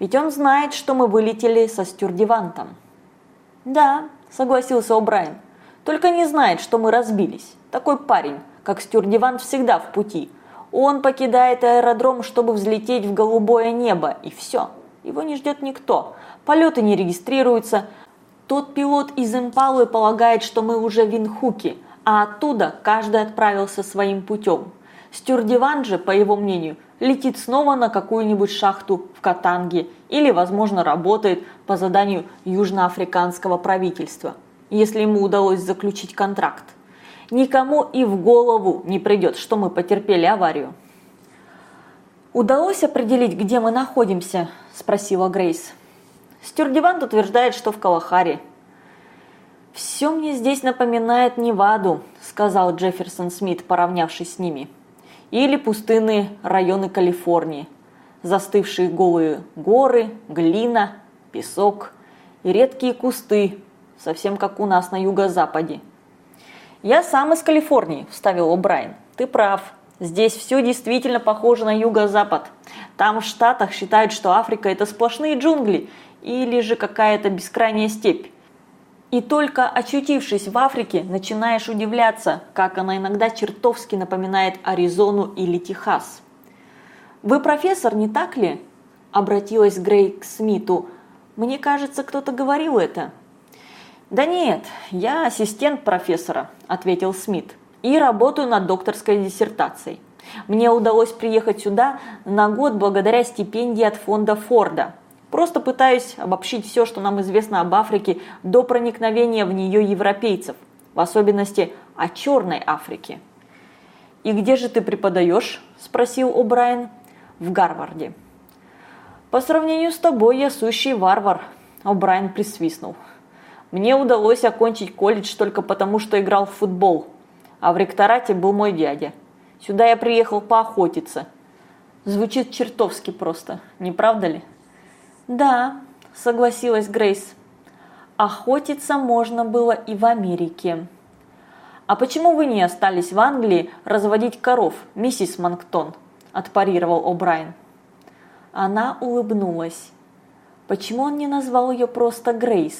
Ведь он знает, что мы вылетели со стюардевантом. Да, согласился О'Брайен. Только не знает, что мы разбились. Такой парень, как стюардевант, всегда в пути. Он покидает аэродром, чтобы взлететь в голубое небо, и все. Его не ждет никто. Полеты не регистрируются, тот пилот из Импалы полагает, что мы уже в Винхуке, а оттуда каждый отправился своим путем. Стюардеван же, по его мнению, летит снова на какую-нибудь шахту в Катанге или, возможно, работает по заданию южноафриканского правительства, если ему удалось заключить контракт. Никому и в голову не придет, что мы потерпели аварию. «Удалось определить, где мы находимся?» – спросила Грейс. Стюардевант утверждает, что в Калахаре. «Все мне здесь напоминает Неваду», – сказал Джефферсон Смит, поравнявшись с ними. «Или пустынные районы Калифорнии. Застывшие голые горы, глина, песок и редкие кусты, совсем как у нас на юго-западе». «Я сам из Калифорнии», – вставил О'Брайен. «Ты прав. Здесь все действительно похоже на юго-запад. Там в Штатах считают, что Африка – это сплошные джунгли – или же какая-то бескрайняя степь. И только очутившись в Африке, начинаешь удивляться, как она иногда чертовски напоминает Аризону или Техас. «Вы профессор, не так ли?» – обратилась Грей к Смиту. «Мне кажется, кто-то говорил это». «Да нет, я ассистент профессора», – ответил Смит. и работаю над докторской диссертацией. Мне удалось приехать сюда на год благодаря стипендии от фонда Форда. Просто пытаюсь обобщить все, что нам известно об Африке до проникновения в нее европейцев, в особенности о Черной Африке. «И где же ты преподаешь?» – спросил О'Брайен. «В Гарварде». «По сравнению с тобой я сущий варвар», – О'Брайен присвистнул. «Мне удалось окончить колледж только потому, что играл в футбол, а в ректорате был мой дядя. Сюда я приехал поохотиться. Звучит чертовски просто, не правда ли? Да, согласилась Грейс. Охотиться можно было и в Америке. А почему вы не остались в Англии разводить коров, миссис Манктон? отпарировал О'Брайен. Она улыбнулась. Почему он не назвал ее просто Грейс?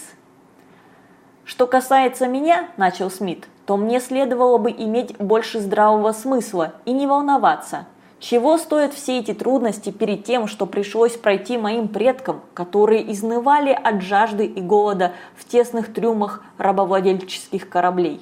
Что касается меня, начал Смит, то мне следовало бы иметь больше здравого смысла и не волноваться. Чего стоят все эти трудности перед тем, что пришлось пройти моим предкам, которые изнывали от жажды и голода в тесных трюмах рабовладельческих кораблей?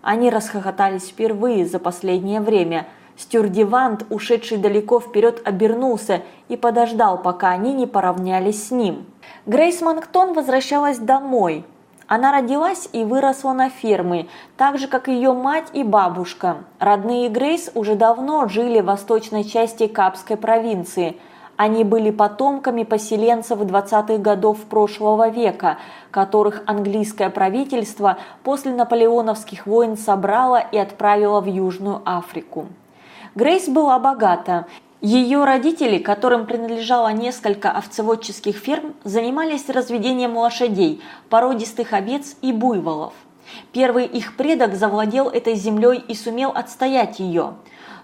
Они расхохотались впервые за последнее время. Стюрдевант, ушедший далеко вперед, обернулся и подождал, пока они не поравнялись с ним. Грейс Манктон возвращалась домой, она родилась и выросла на ферме, так же, как ее мать и бабушка. Родные Грейс уже давно жили в восточной части Капской провинции. Они были потомками поселенцев 20-х годов прошлого века, которых английское правительство после наполеоновских войн собрало и отправило в Южную Африку. Грейс была богата ее родители, которым принадлежало несколько овцеводческих ферм, занимались разведением лошадей, породистых овец и буйволов. Первый их предок завладел этой землей и сумел отстоять ее.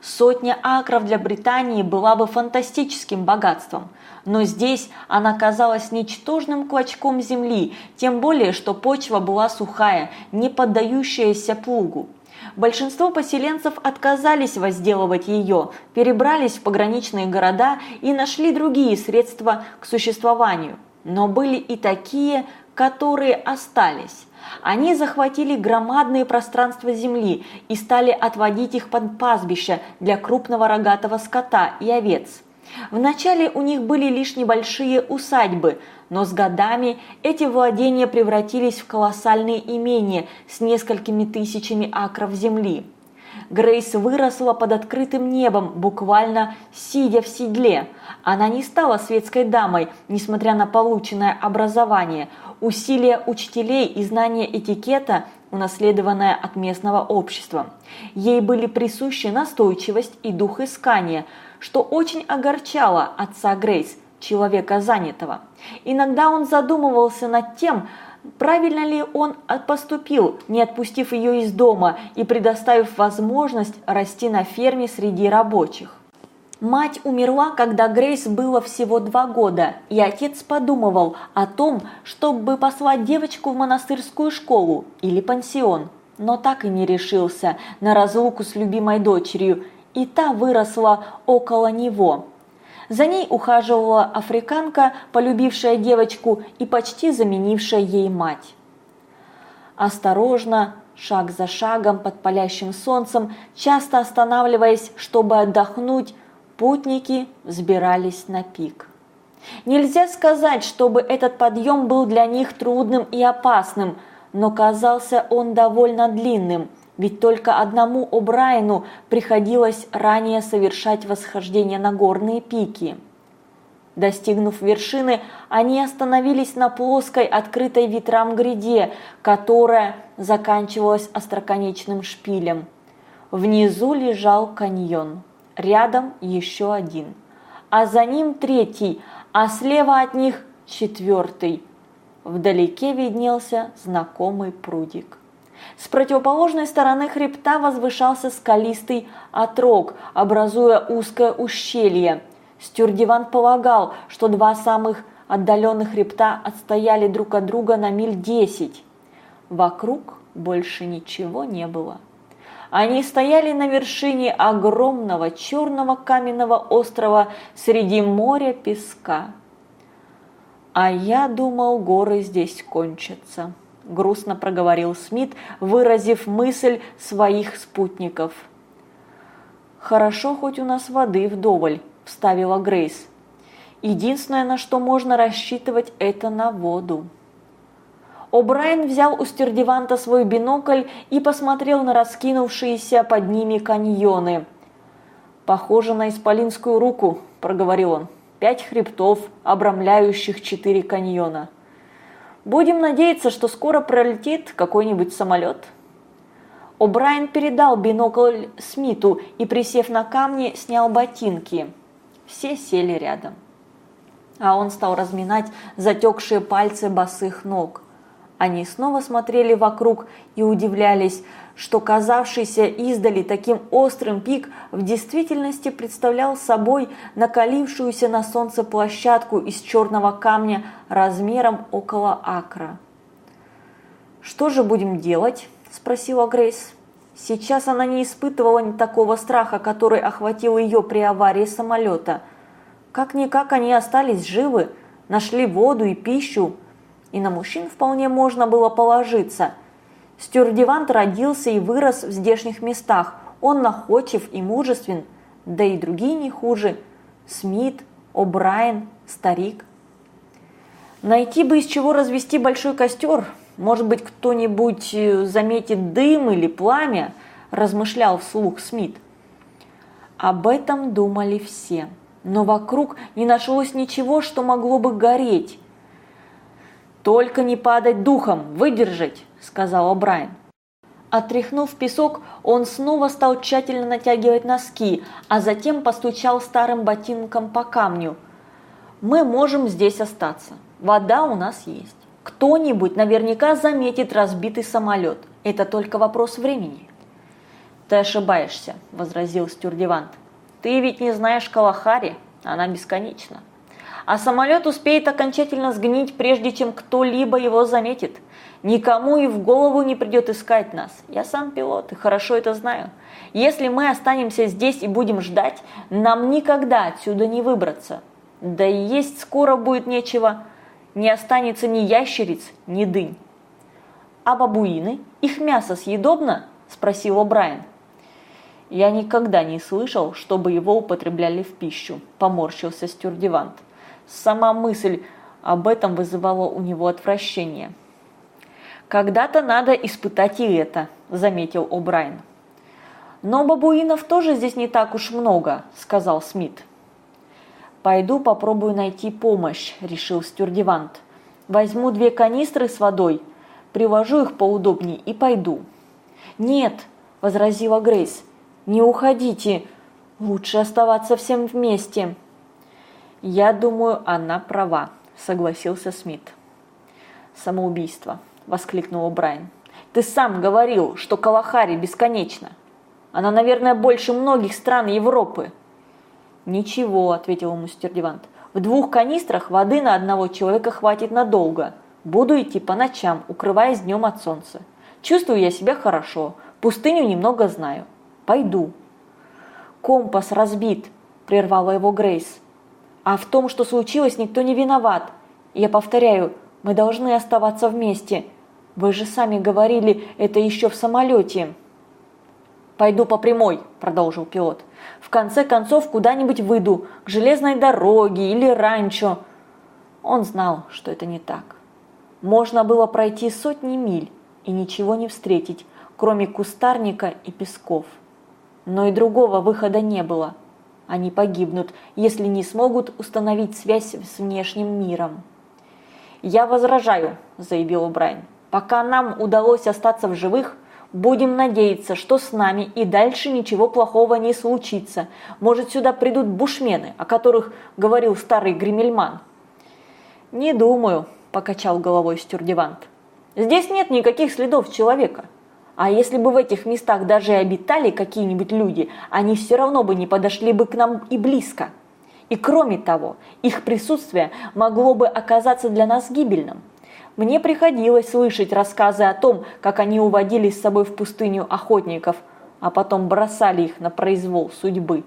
Сотня акров для Британии была бы фантастическим богатством, но здесь она казалась ничтожным клочком земли, тем более, что почва была сухая, не поддающаяся плугу. Большинство поселенцев отказались возделывать ее, перебрались в пограничные города и нашли другие средства к существованию. Но были и такие, которые остались. Они захватили громадные пространства земли и стали отводить их под пастбища для крупного рогатого скота и овец. Вначале у них были лишь небольшие усадьбы, но с годами эти владения превратились в колоссальные имения с несколькими тысячами акров земли. Грейс выросла под открытым небом, буквально сидя в седле. Она не стала светской дамой, несмотря на полученное образование. Усилия учителей и знание этикета унаследованное от местного общества. Ей были присущи настойчивость и дух искания – что очень огорчало отца Грейс, человека занятого. Иногда он задумывался над тем, правильно ли он поступил, не отпустив ее из дома и предоставив возможность расти на ферме среди рабочих. Мать умерла, когда Грейс было всего два года, и отец подумывал о том, чтобы послать девочку в монастырскую школу или пансион, но так и не решился на разлуку с любимой дочерью и та выросла около него. За ней ухаживала африканка, полюбившая девочку и почти заменившая ей мать. Осторожно, шаг за шагом под палящим солнцем, часто останавливаясь, чтобы отдохнуть, путники взбирались на пик. Нельзя сказать, чтобы этот подъем был для них трудным и опасным, но казался он довольно длинным – ведь только одному О'Брайену приходилось ранее совершать восхождение на горные пики. Достигнув вершины, они остановились на плоской, открытой ветрам гряде, которая заканчивалась остроконечным шпилем. Внизу лежал каньон, рядом еще один, а за ним третий, а слева от них четвертый. Вдалеке виднелся знакомый прудик. С противоположной стороны хребта возвышался скалистый отрог, образуя узкое ущелье. Стюрдиван полагал, что два самых отдаленных хребта отстояли друг от друга на миль десять. Вокруг больше ничего не было. Они стояли на вершине огромного черного каменного острова среди моря песка. А я думал, горы здесь кончатся грустно проговорил Смит, выразив мысль своих спутников. «Хорошо, хоть у нас воды вдоволь», – вставила Грейс. «Единственное, на что можно рассчитывать, это на воду». О'Брайен взял у стердеванта свой бинокль и посмотрел на раскинувшиеся под ними каньоны. «Похоже на исполинскую руку», – проговорил он. «Пять хребтов, обрамляющих четыре каньона». Будем надеяться, что скоро пролетит какой-нибудь самолет. О'Брайен передал бинокль Смиту и, присев на камни, снял ботинки. Все сели рядом. А он стал разминать затекшие пальцы босых ног. Они снова смотрели вокруг и удивлялись, что казавшийся издали таким острым пик в действительности представлял собой накалившуюся на солнце площадку из черного камня размером около акра. «Что же будем делать?» – спросила Грейс. Сейчас она не испытывала ни такого страха, который охватил ее при аварии самолета. Как-никак они остались живы, нашли воду и пищу, и на мужчин вполне можно было положиться – Стюардевант родился и вырос в здешних местах. Он находчив и мужествен, да и другие не хуже. Смит, О'Брайен, старик. Найти бы из чего развести большой костер. Может быть, кто-нибудь э, заметит дым или пламя, размышлял вслух Смит. Об этом думали все, но вокруг не нашлось ничего, что могло бы гореть. «Только не падать духом, выдержать!» – сказал Брайан. Отряхнув песок, он снова стал тщательно натягивать носки, а затем постучал старым ботинком по камню. «Мы можем здесь остаться. Вода у нас есть. Кто-нибудь наверняка заметит разбитый самолет. Это только вопрос времени». «Ты ошибаешься», – возразил Стюрдевант. «Ты ведь не знаешь Калахари, она бесконечна а самолет успеет окончательно сгнить, прежде чем кто-либо его заметит. Никому и в голову не придет искать нас. Я сам пилот и хорошо это знаю. Если мы останемся здесь и будем ждать, нам никогда отсюда не выбраться. Да и есть скоро будет нечего. Не останется ни ящериц, ни дынь. А бабуины? Их мясо съедобно? Спросил О'Брайен. Я никогда не слышал, чтобы его употребляли в пищу, поморщился стюардевант. Сама мысль об этом вызывала у него отвращение. «Когда-то надо испытать и это», – заметил О'Брайен. «Но бабуинов тоже здесь не так уж много», – сказал Смит. «Пойду попробую найти помощь», – решил стюардевант. «Возьму две канистры с водой, привожу их поудобнее и пойду». «Нет», – возразила Грейс, – «не уходите, лучше оставаться всем вместе». «Я думаю, она права», – согласился Смит. «Самоубийство», – воскликнул Брайан. «Ты сам говорил, что Калахари бесконечна. Она, наверное, больше многих стран Европы». «Ничего», – ответил ему Стердевант. «В двух канистрах воды на одного человека хватит надолго. Буду идти по ночам, укрываясь днем от солнца. Чувствую я себя хорошо, пустыню немного знаю. Пойду». «Компас разбит», – прервала его Грейс. А в том, что случилось, никто не виноват. Я повторяю, мы должны оставаться вместе. Вы же сами говорили это еще в самолете. «Пойду по прямой», – продолжил пилот. «В конце концов куда-нибудь выйду, к железной дороге или ранчо». Он знал, что это не так. Можно было пройти сотни миль и ничего не встретить, кроме кустарника и песков. Но и другого выхода не было – они погибнут, если не смогут установить связь с внешним миром. «Я возражаю», – заявил Брайан. «Пока нам удалось остаться в живых, будем надеяться, что с нами и дальше ничего плохого не случится. Может, сюда придут бушмены, о которых говорил старый Гримельман». «Не думаю», – покачал головой Стюрдевант. «Здесь нет никаких следов человека». А если бы в этих местах даже и обитали какие-нибудь люди, они все равно бы не подошли бы к нам и близко. И кроме того, их присутствие могло бы оказаться для нас гибельным. Мне приходилось слышать рассказы о том, как они уводили с собой в пустыню охотников, а потом бросали их на произвол судьбы.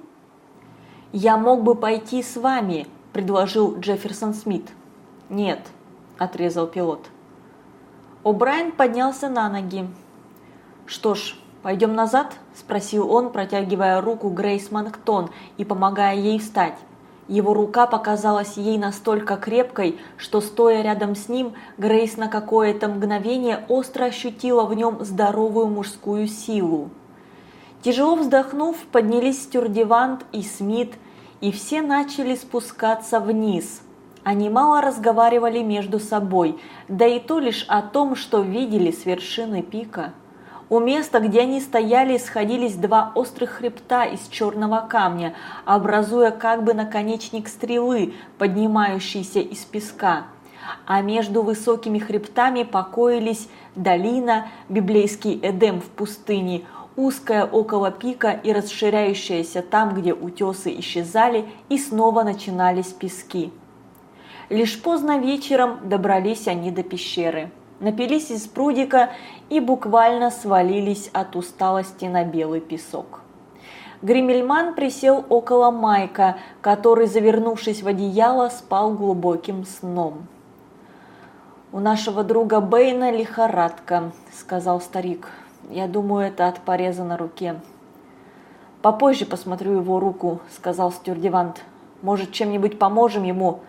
«Я мог бы пойти с вами», – предложил Джефферсон Смит. «Нет», – отрезал пилот. О'Брайен поднялся на ноги. «Что ж, пойдем назад?» – спросил он, протягивая руку Грейс Манктон и помогая ей встать. Его рука показалась ей настолько крепкой, что, стоя рядом с ним, Грейс на какое-то мгновение остро ощутила в нем здоровую мужскую силу. Тяжело вздохнув, поднялись Стюрдевант и Смит, и все начали спускаться вниз. Они мало разговаривали между собой, да и то лишь о том, что видели с вершины пика. У места, где они стояли, сходились два острых хребта из черного камня, образуя как бы наконечник стрелы, поднимающийся из песка. А между высокими хребтами покоились долина, библейский Эдем в пустыне, узкая около пика и расширяющаяся там, где утесы исчезали и снова начинались пески. Лишь поздно вечером добрались они до пещеры напились из прудика и буквально свалились от усталости на белый песок. Гримельман присел около Майка, который, завернувшись в одеяло, спал глубоким сном. «У нашего друга Бэйна лихорадка», – сказал старик. «Я думаю, это от пореза на руке». «Попозже посмотрю его руку», – сказал Стюрдевант. «Может, чем-нибудь поможем ему?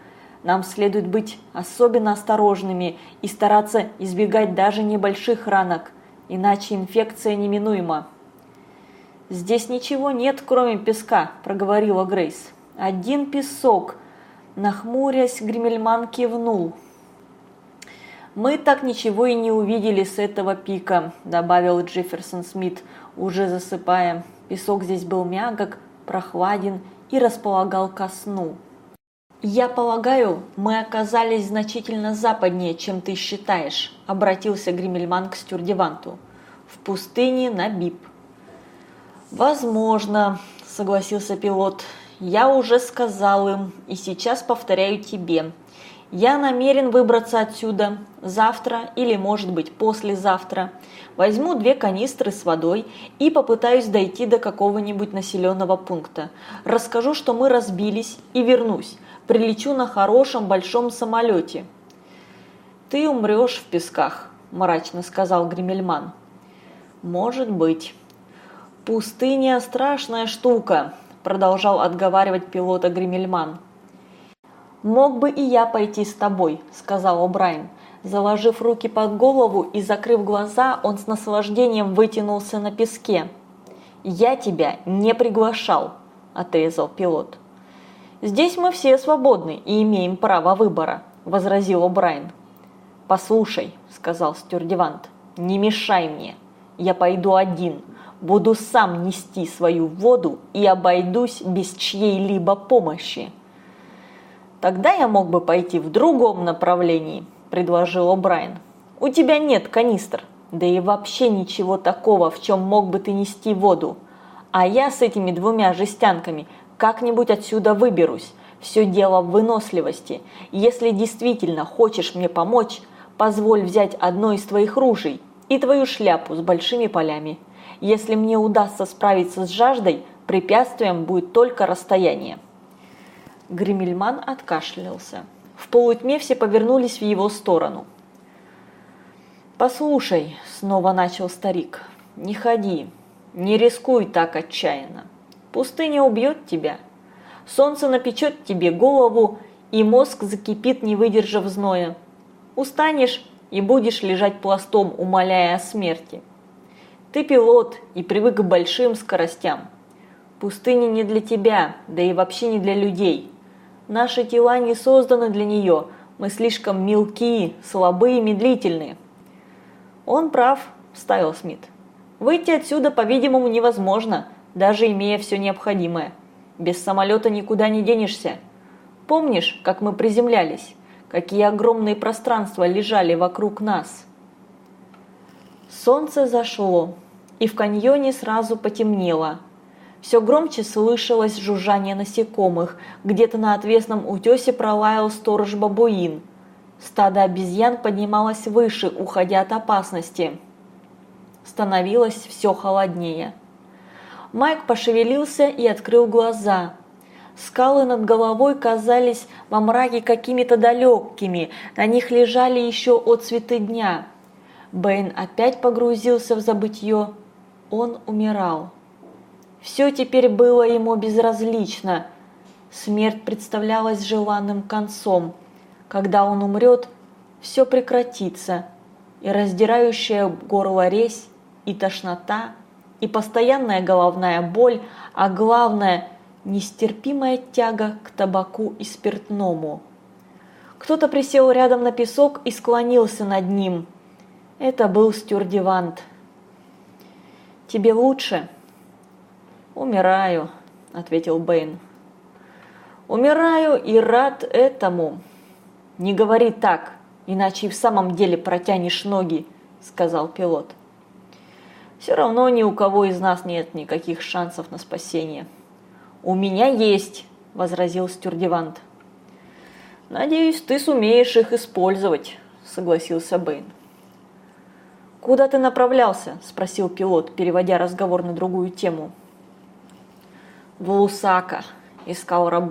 Нам следует быть особенно осторожными и стараться избегать даже небольших ранок, иначе инфекция неминуема. «Здесь ничего нет, кроме песка», – проговорила Грейс. «Один песок». Нахмурясь, Гримельман кивнул. «Мы так ничего и не увидели с этого пика», – добавил Джефферсон Смит, уже засыпая. Песок здесь был мягок, прохладен и располагал ко сну. «Я полагаю, мы оказались значительно западнее, чем ты считаешь», – обратился Гримельман к стюрдеванту. «В пустыне на Бип». «Возможно», – согласился пилот. «Я уже сказал им, и сейчас повторяю тебе. Я намерен выбраться отсюда завтра или, может быть, послезавтра. Возьму две канистры с водой и попытаюсь дойти до какого-нибудь населенного пункта. Расскажу, что мы разбились и вернусь прилечу на хорошем большом самолете. «Ты умрешь в песках», – мрачно сказал Гримельман. «Может быть». «Пустыня – страшная штука», – продолжал отговаривать пилота Гримельман. «Мог бы и я пойти с тобой», – сказал О'Брайен. Заложив руки под голову и закрыв глаза, он с наслаждением вытянулся на песке. «Я тебя не приглашал», – отрезал пилот. «Здесь мы все свободны и имеем право выбора», – возразил О'Брайен. «Послушай», – сказал Стюрдевант, – «не мешай мне. Я пойду один, буду сам нести свою воду и обойдусь без чьей-либо помощи». «Тогда я мог бы пойти в другом направлении», – предложил О'Брайен. «У тебя нет канистр, да и вообще ничего такого, в чем мог бы ты нести воду. А я с этими двумя жестянками – как-нибудь отсюда выберусь. Все дело в выносливости. Если действительно хочешь мне помочь, позволь взять одно из твоих ружей и твою шляпу с большими полями. Если мне удастся справиться с жаждой, препятствием будет только расстояние. Гримельман откашлялся. В полутьме все повернулись в его сторону. «Послушай», – снова начал старик, – «не ходи, не рискуй так отчаянно. Пустыня убьет тебя. Солнце напечет тебе голову, и мозг закипит, не выдержав зноя. Устанешь и будешь лежать пластом, умоляя о смерти. Ты пилот и привык к большим скоростям. Пустыня не для тебя, да и вообще не для людей. Наши тела не созданы для нее, мы слишком мелкие, слабые и медлительные. Он прав, вставил Смит. Выйти отсюда, по-видимому, невозможно – даже имея все необходимое. Без самолета никуда не денешься. Помнишь, как мы приземлялись? Какие огромные пространства лежали вокруг нас? Солнце зашло, и в каньоне сразу потемнело. Все громче слышалось жужжание насекомых, где-то на отвесном утесе пролаял сторож-бабуин. Стадо обезьян поднималось выше, уходя от опасности. Становилось все холоднее. Майк пошевелился и открыл глаза. Скалы над головой казались во мраке какими-то далекими, на них лежали еще отцветы дня. Бэйн опять погрузился в забытье, он умирал. Все теперь было ему безразлично. Смерть представлялась желанным концом. Когда он умрет, все прекратится, и раздирающая горло резь, и тошнота, и постоянная головная боль, а главное – нестерпимая тяга к табаку и спиртному. Кто-то присел рядом на песок и склонился над ним. Это был стюардевант. «Тебе лучше?» «Умираю», – ответил Бэйн. «Умираю и рад этому». «Не говори так, иначе и в самом деле протянешь ноги», – сказал пилот. «Все равно ни у кого из нас нет никаких шансов на спасение». «У меня есть», – возразил стюардевант. «Надеюсь, ты сумеешь их использовать», – согласился Бэйн. «Куда ты направлялся?» – спросил пилот, переводя разговор на другую тему. «В Лусака. Искал работу.